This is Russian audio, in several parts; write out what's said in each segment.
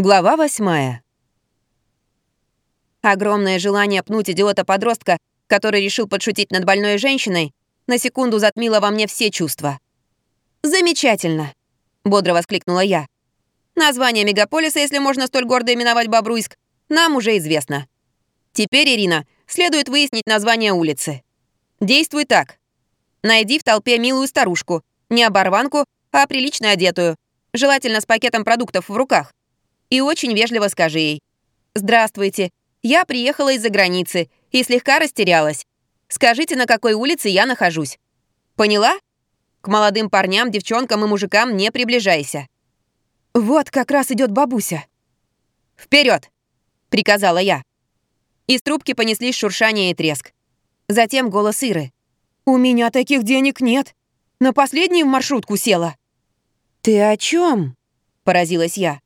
Глава восьмая. Огромное желание пнуть идиота-подростка, который решил подшутить над больной женщиной, на секунду затмило во мне все чувства. «Замечательно!» — бодро воскликнула я. «Название мегаполиса, если можно столь гордо именовать Бобруйск, нам уже известно. Теперь, Ирина, следует выяснить название улицы. Действуй так. Найди в толпе милую старушку, не оборванку, а прилично одетую, желательно с пакетом продуктов в руках и очень вежливо скажи ей. «Здравствуйте, я приехала из-за границы и слегка растерялась. Скажите, на какой улице я нахожусь. Поняла? К молодым парням, девчонкам и мужикам не приближайся». «Вот как раз идет бабуся». Вперед! приказала я. Из трубки понеслись шуршание и треск. Затем голос Иры. «У меня таких денег нет. На последнюю маршрутку села». «Ты о чем? поразилась я.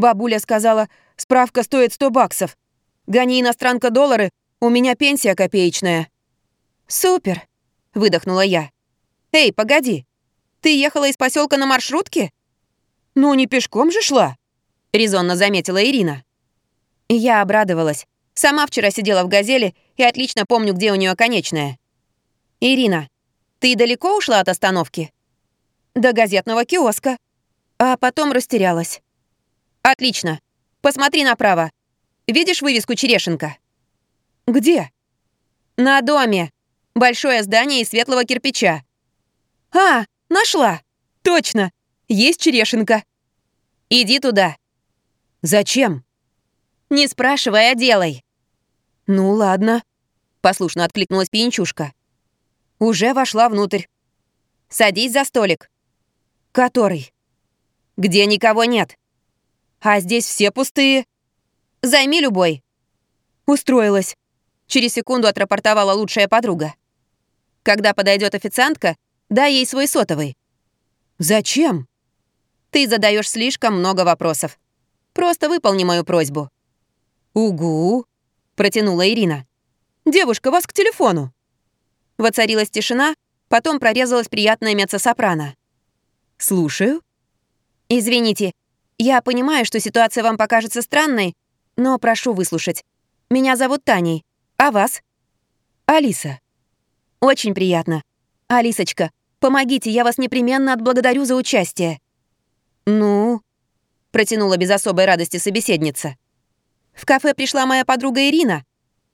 Бабуля сказала, справка стоит 100 баксов. Гони, иностранка, доллары, у меня пенсия копеечная». «Супер!» — выдохнула я. «Эй, погоди, ты ехала из поселка на маршрутке?» «Ну, не пешком же шла», — резонно заметила Ирина. Я обрадовалась. Сама вчера сидела в «Газели» и отлично помню, где у нее конечная. «Ирина, ты далеко ушла от остановки?» «До газетного киоска». А потом растерялась. «Отлично. Посмотри направо. Видишь вывеску Черешенко?» «Где?» «На доме. Большое здание из светлого кирпича». «А, нашла. Точно. Есть Черешенко». «Иди туда». «Зачем?» «Не спрашивай, а делай». «Ну ладно», — послушно откликнулась пьянчушка. Уже вошла внутрь. «Садись за столик». «Который?» «Где никого нет». А здесь все пустые. Займи любой. Устроилась. Через секунду отрапортовала лучшая подруга. Когда подойдет официантка, дай ей свой сотовый. Зачем? Ты задаешь слишком много вопросов. Просто выполни мою просьбу. Угу, протянула Ирина. Девушка, вас к телефону. Воцарилась тишина, потом прорезалась приятная меццо-сопрано. «Слушаю». «Извините, я понимаю, что ситуация вам покажется странной, но прошу выслушать. Меня зовут Таней. А вас? Алиса. Очень приятно. Алисочка, помогите, я вас непременно отблагодарю за участие. Ну, протянула без особой радости собеседница. В кафе пришла моя подруга Ирина.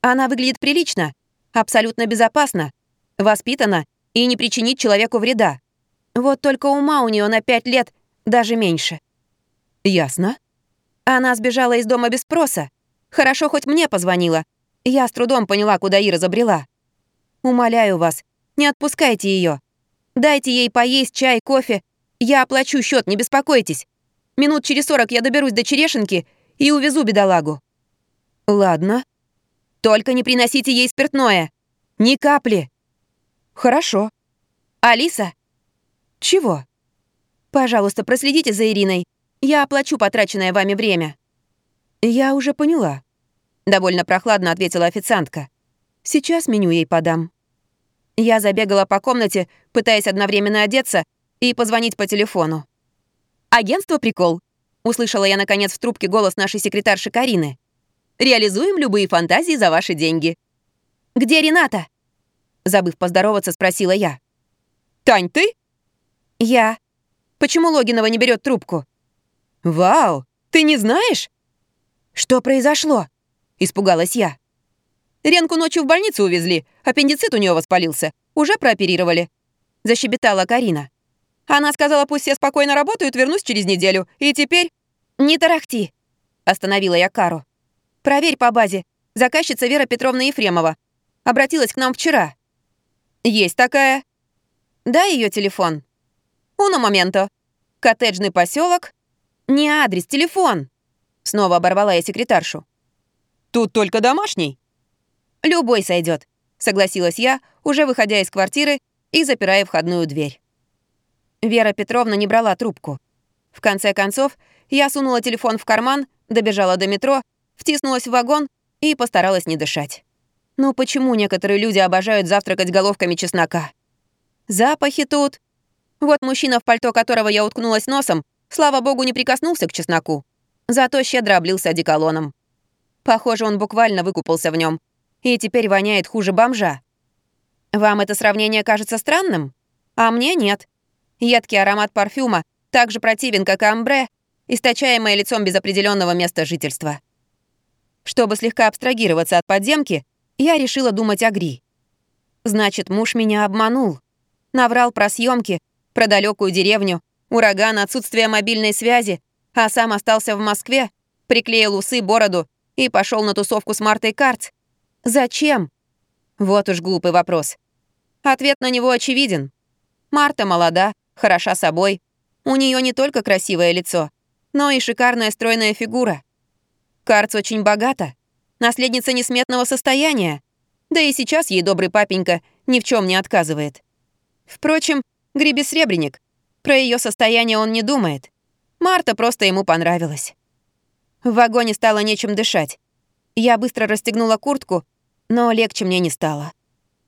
Она выглядит прилично, абсолютно безопасно, воспитана и не причинит человеку вреда. Вот только ума у нее на пять лет, даже меньше. «Ясно». Она сбежала из дома без спроса. Хорошо, хоть мне позвонила. Я с трудом поняла, куда Ира забрела. Умоляю вас, не отпускайте ее. Дайте ей поесть чай, кофе. Я оплачу счет, не беспокойтесь. Минут через сорок я доберусь до Черешенки и увезу бедолагу». «Ладно. Только не приносите ей спиртное. Ни капли». «Хорошо». «Алиса?» «Чего?» «Пожалуйста, проследите за Ириной. Я оплачу потраченное вами время». «Я уже поняла», — довольно прохладно ответила официантка. «Сейчас меню ей подам». Я забегала по комнате, пытаясь одновременно одеться и позвонить по телефону. «Агентство «Прикол», — услышала я, наконец, в трубке голос нашей секретарши Карины. «Реализуем любые фантазии за ваши деньги». «Где Рената?» Забыв поздороваться, спросила я. «Тань, ты?» «Я. Почему Логинова не берет трубку?» «Вау! Ты не знаешь?» «Что произошло?» — испугалась я. «Ренку ночью в больницу увезли. Аппендицит у нее воспалился. Уже прооперировали», — защебетала Карина. Она сказала, пусть все спокойно работают, вернусь через неделю. И теперь... «Не тарахти!» — остановила я Кару. «Проверь по базе. Заказчица Вера Петровна Ефремова. Обратилась к нам вчера». «Есть такая». «Дай ее телефон». «Уно моменто. Коттеджный поселок, «Не адрес, телефон!» Снова оборвала я секретаршу. «Тут только домашний?» «Любой сойдет, согласилась я, уже выходя из квартиры и запирая входную дверь. Вера Петровна не брала трубку. В конце концов, я сунула телефон в карман, добежала до метро, втиснулась в вагон и постаралась не дышать. Ну почему некоторые люди обожают завтракать головками чеснока? Запахи тут. Вот мужчина, в пальто которого я уткнулась носом, Слава богу, не прикоснулся к чесноку. Зато щедро облился одеколоном. Похоже, он буквально выкупался в нем, и теперь воняет хуже бомжа. Вам это сравнение кажется странным? А мне нет. Едкий аромат парфюма так же противен, как и амбре, источаемое лицом без определенного места жительства. Чтобы слегка абстрагироваться от подземки, я решила думать о Гри. Значит, муж меня обманул. Наврал про съемки, про далекую деревню, ураган, отсутствие мобильной связи, а сам остался в Москве, приклеил усы, бороду и пошел на тусовку с Мартой Карц. Зачем? Вот уж глупый вопрос. Ответ на него очевиден. Марта молода, хороша собой. У нее не только красивое лицо, но и шикарная стройная фигура. Карц очень богата, наследница несметного состояния, да и сейчас ей добрый папенька ни в чем не отказывает. Впрочем, Гриби Сребреник, про ее состояние он не думает. Марта просто ему понравилась. В вагоне стало нечем дышать. Я быстро расстегнула куртку, но легче мне не стало.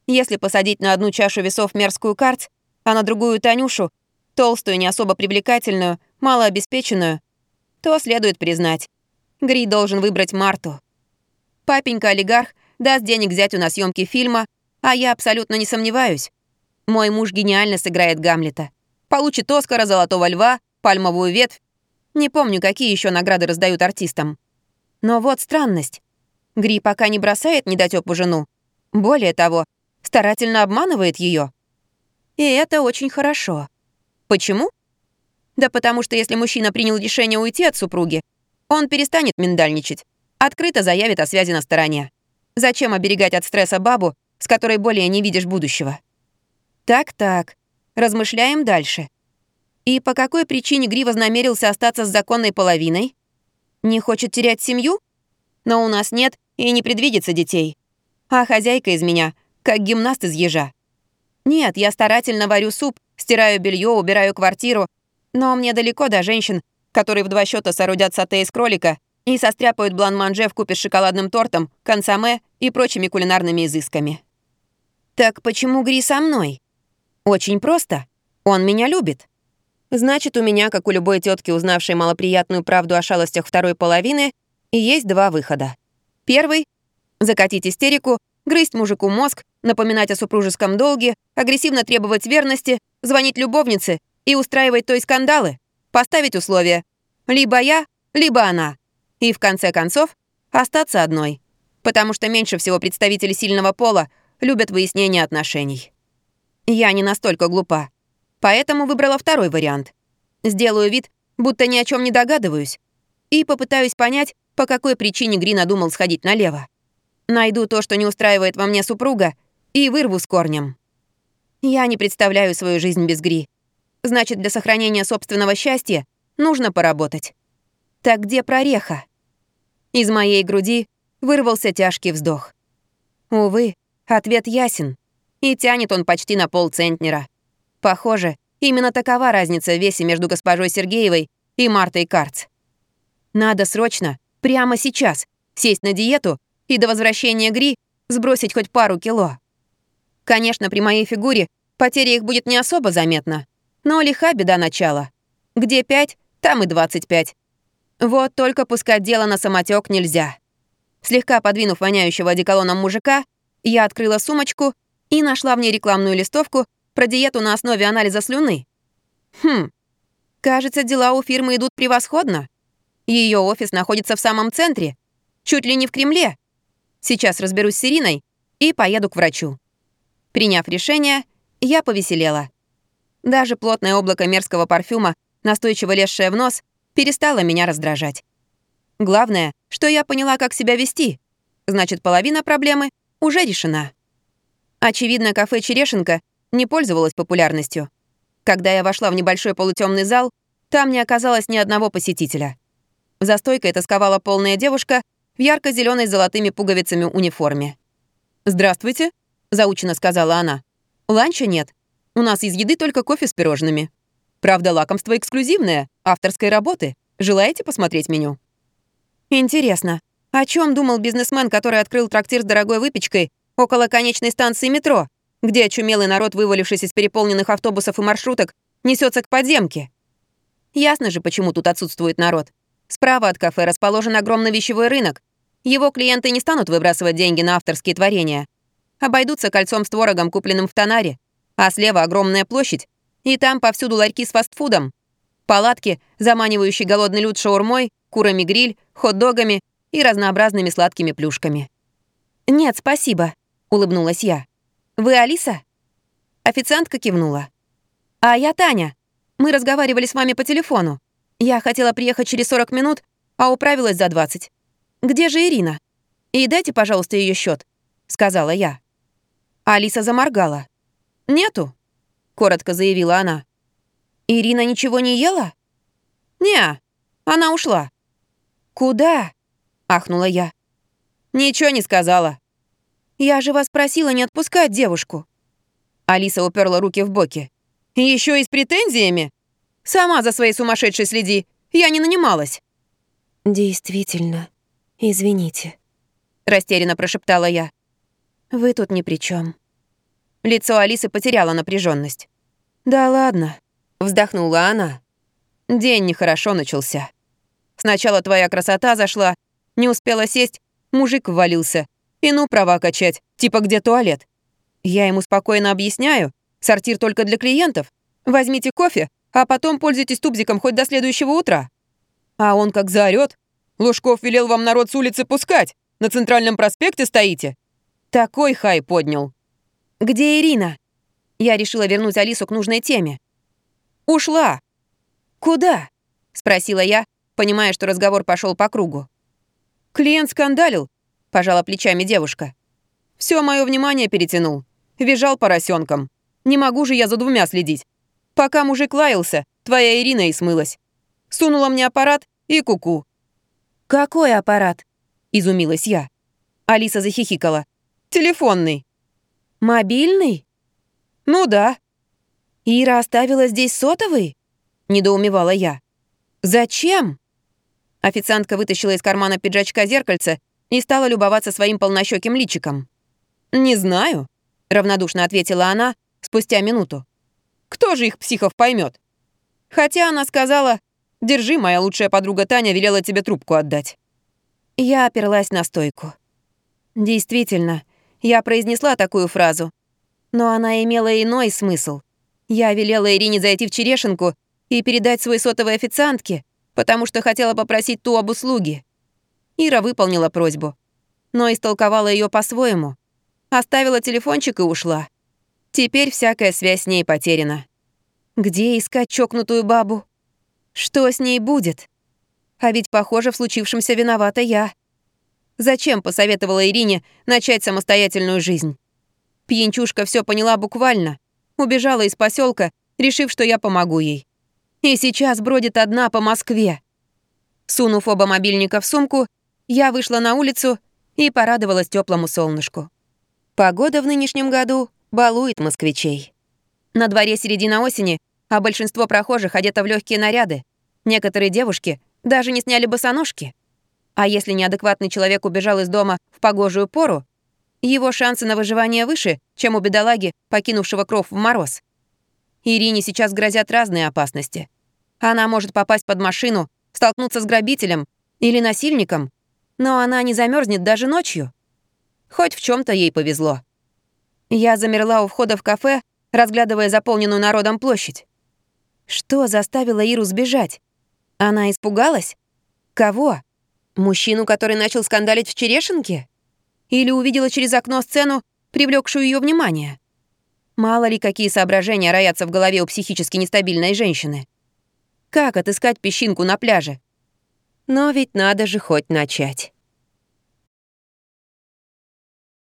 Если посадить на одну чашу весов мерзкую карц, а на другую Танюшу, толстую, не особо привлекательную, малообеспеченную, то следует признать, Гри должен выбрать Марту. Папенька-олигарх даст денег зятю на съемки фильма, а я абсолютно не сомневаюсь. Мой муж гениально сыграет Гамлета. Получит Оскара, Золотого Льва, Пальмовую ветвь. Не помню, какие еще награды раздают артистам. Но вот странность. Гри пока не бросает недотёпу жену. Более того, старательно обманывает ее. И это очень хорошо. Почему? Да потому что если мужчина принял решение уйти от супруги, он перестанет миндальничать, открыто заявит о связи на стороне. Зачем оберегать от стресса бабу, с которой более не видишь будущего? Так-так, размышляем дальше. И по какой причине Гри вознамерился остаться с законной половиной? Не хочет терять семью? Но у нас нет и не предвидится детей. А хозяйка из меня, как гимнаст из ежа. Нет, я старательно варю суп, стираю белье, убираю квартиру, но мне далеко до женщин, которые в два счета соорудят сате из кролика и состряпают блан-манже купе с шоколадным тортом, консоме и прочими кулинарными изысками. Так почему Гри со мной? Очень просто. Он меня любит. Значит, у меня, как у любой тетки, узнавшей малоприятную правду о шалостях второй половины, есть два выхода. Первый — закатить истерику, грызть мужику мозг, напоминать о супружеском долге, агрессивно требовать верности, звонить любовнице и устраивать той скандалы. Поставить условия. Либо я, либо она. И в конце концов остаться одной. Потому что меньше всего представители сильного пола любят выяснение отношений. Я не настолько глупа. Поэтому выбрала второй вариант. Сделаю вид, будто ни о чем не догадываюсь. И попытаюсь понять, по какой причине Гри надумал сходить налево. Найду то, что не устраивает во мне супруга, и вырву с корнем. Я не представляю свою жизнь без Гри. Значит, для сохранения собственного счастья нужно поработать. Так где прореха? Из моей груди вырвался тяжкий вздох. Увы, ответ ясен. И тянет он почти на полцентнера. Похоже, именно такова разница в весе между госпожой Сергеевой и Мартой Карц. Надо срочно, прямо сейчас, сесть на диету и до возвращения Гри сбросить хоть пару кило. Конечно, при моей фигуре потеря их будет не особо заметна. Но лиха беда начала. Где пять, там и двадцать пять. Вот только пускать дело на самотек нельзя. Слегка подвинув воняющего одеколоном мужика, я открыла сумочку и нашла в ней рекламную листовку про диету на основе анализа слюны. Хм, кажется, дела у фирмы идут превосходно. Ее офис находится в самом центре, чуть ли не в Кремле. Сейчас разберусь с Ириной и поеду к врачу. Приняв решение, я повеселела. Даже плотное облако мерзкого парфюма, настойчиво лезшее в нос, перестало меня раздражать. Главное, что я поняла, как себя вести. Значит, половина проблемы уже решена. Очевидно, кафе «Черешенка» не пользовалось популярностью. Когда я вошла в небольшой полутемный зал, там не оказалось ни одного посетителя. За стойкой тосковала полная девушка в ярко зеленой золотыми пуговицами униформе. «Здравствуйте», — заучено сказала она. «Ланча нет. У нас из еды только кофе с пирожными. Правда, лакомство эксклюзивное, авторской работы. Желаете посмотреть меню? Интересно, о чем думал бизнесмен, который открыл трактир с дорогой выпечкой около конечной станции метро, где очумелый народ, вывалившись из переполненных автобусов и маршруток, несется к подземке? Ясно же, почему тут отсутствует народ. Справа от кафе расположен огромный вещевой рынок. Его клиенты не станут выбрасывать деньги на авторские творения. Обойдутся кольцом с творогом, купленным в Танаре. А слева огромная площадь, и там повсюду ларьки с фастфудом. Палатки, заманивающие голодный люд шаурмой, курами гриль, хот-догами и разнообразными сладкими плюшками. «Нет, спасибо», — улыбнулась я. «Вы Алиса?» Официантка кивнула. «А я Таня. Мы разговаривали с вами по телефону. Я хотела приехать через 40 минут, а управилась за 20. Где же Ирина? И дайте, пожалуйста, ее счет, сказала я. Алиса заморгала. «Нету», — коротко заявила она. «Ирина ничего не ела?» «Не, она ушла». «Куда?» — ахнула я. «Ничего не сказала». «Я же вас просила не отпускать девушку». Алиса уперла руки в боки. Еще и с претензиями? Сама за своей сумасшедшей следи. Я не нанималась». «Действительно, извините», — растерянно прошептала я. «Вы тут ни при чем. Лицо Алисы потеряло напряженность. «Да ладно», — вздохнула она. «День нехорошо начался. Сначала твоя красота зашла, не успела сесть, мужик ввалился. И ну права качать, типа где туалет. Я ему спокойно объясняю, сортир только для клиентов. Возьмите кофе, а потом пользуйтесь тубзиком хоть до следующего утра. А он как заорёт. Лужков велел вам народ с улицы пускать. На центральном проспекте стоите. Такой хай поднял. Где Ирина? Я решила вернуть Алису к нужной теме. Ушла. Куда? Спросила я, понимая, что разговор пошел по кругу. Клиент скандалил, пожала плечами девушка. Все мое внимание перетянул. Визжал поросенком. Не могу же я за двумя следить. Пока мужик лаялся, твоя Ирина и смылась. Сунула мне аппарат и куку. -ку. «Какой аппарат?» – изумилась я. Алиса захихикала. «Телефонный». «Мобильный?» «Ну да». «Ира оставила здесь сотовый?» – недоумевала я. «Зачем?» Официантка вытащила из кармана пиджачка зеркальце и стала любоваться своим полнощеким личиком. «Не знаю», — равнодушно ответила она спустя минуту. Кто же их психов поймет? Хотя она сказала, «Держи, моя лучшая подруга Таня велела тебе трубку отдать». Я оперлась на стойку. Действительно, я произнесла такую фразу. Но она имела иной смысл. Я велела Ирине зайти в Черешенку и передать свой сотовый официантке, потому что хотела попросить ту об услуге. Ира выполнила просьбу, но истолковала ее по-своему. Оставила телефончик и ушла. Теперь всякая связь с ней потеряна. Где искать чокнутую бабу? Что с ней будет? А ведь, похоже, в случившемся виновата я. Зачем посоветовала Ирине начать самостоятельную жизнь? Пьянчушка все поняла буквально. Убежала из поселка, решив, что я помогу ей. И сейчас бродит одна по Москве. Сунув оба мобильника в сумку, я вышла на улицу и порадовалась теплому солнышку. Погода в нынешнем году балует москвичей. На дворе середина осени, а большинство прохожих одето в легкие наряды. Некоторые девушки даже не сняли босоножки. А если неадекватный человек убежал из дома в погожую пору, его шансы на выживание выше, чем у бедолаги, покинувшего кров в мороз. Ирине сейчас грозят разные опасности. Она может попасть под машину, столкнуться с грабителем или насильником, но она не замерзнет даже ночью. Хоть в чем то ей повезло. Я замерла у входа в кафе, разглядывая заполненную народом площадь. Что заставило Иру сбежать? Она испугалась? Кого? Мужчину, который начал скандалить в Черешенке? Или увидела через окно сцену, привлекшую ее внимание? Мало ли какие соображения роятся в голове у психически нестабильной женщины. Как отыскать песчинку на пляже? Но ведь надо же хоть начать.